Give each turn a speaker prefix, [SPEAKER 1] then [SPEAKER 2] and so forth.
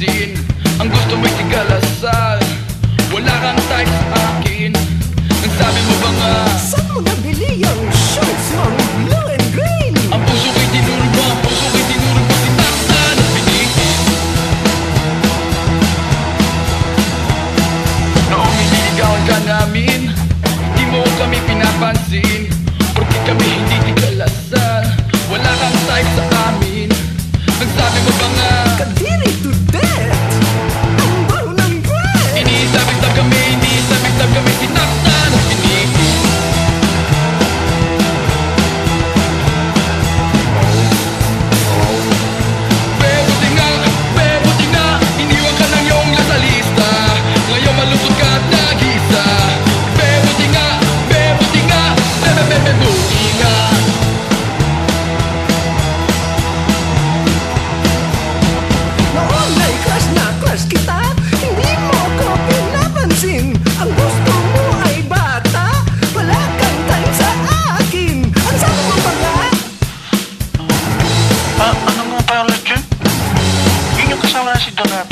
[SPEAKER 1] pansin Ang gusto mo'y tigalasal. Wala kang type sa akin. Ang sabi mo ba nga?
[SPEAKER 2] Saan mo nabili yung shorts mong and green? Ang
[SPEAKER 1] puso ko'y tinurba, ang puso ko'y tinurba Tinaktan at binigin Noong iniligawan ka namin Di mo kami pinapansin.
[SPEAKER 3] she done her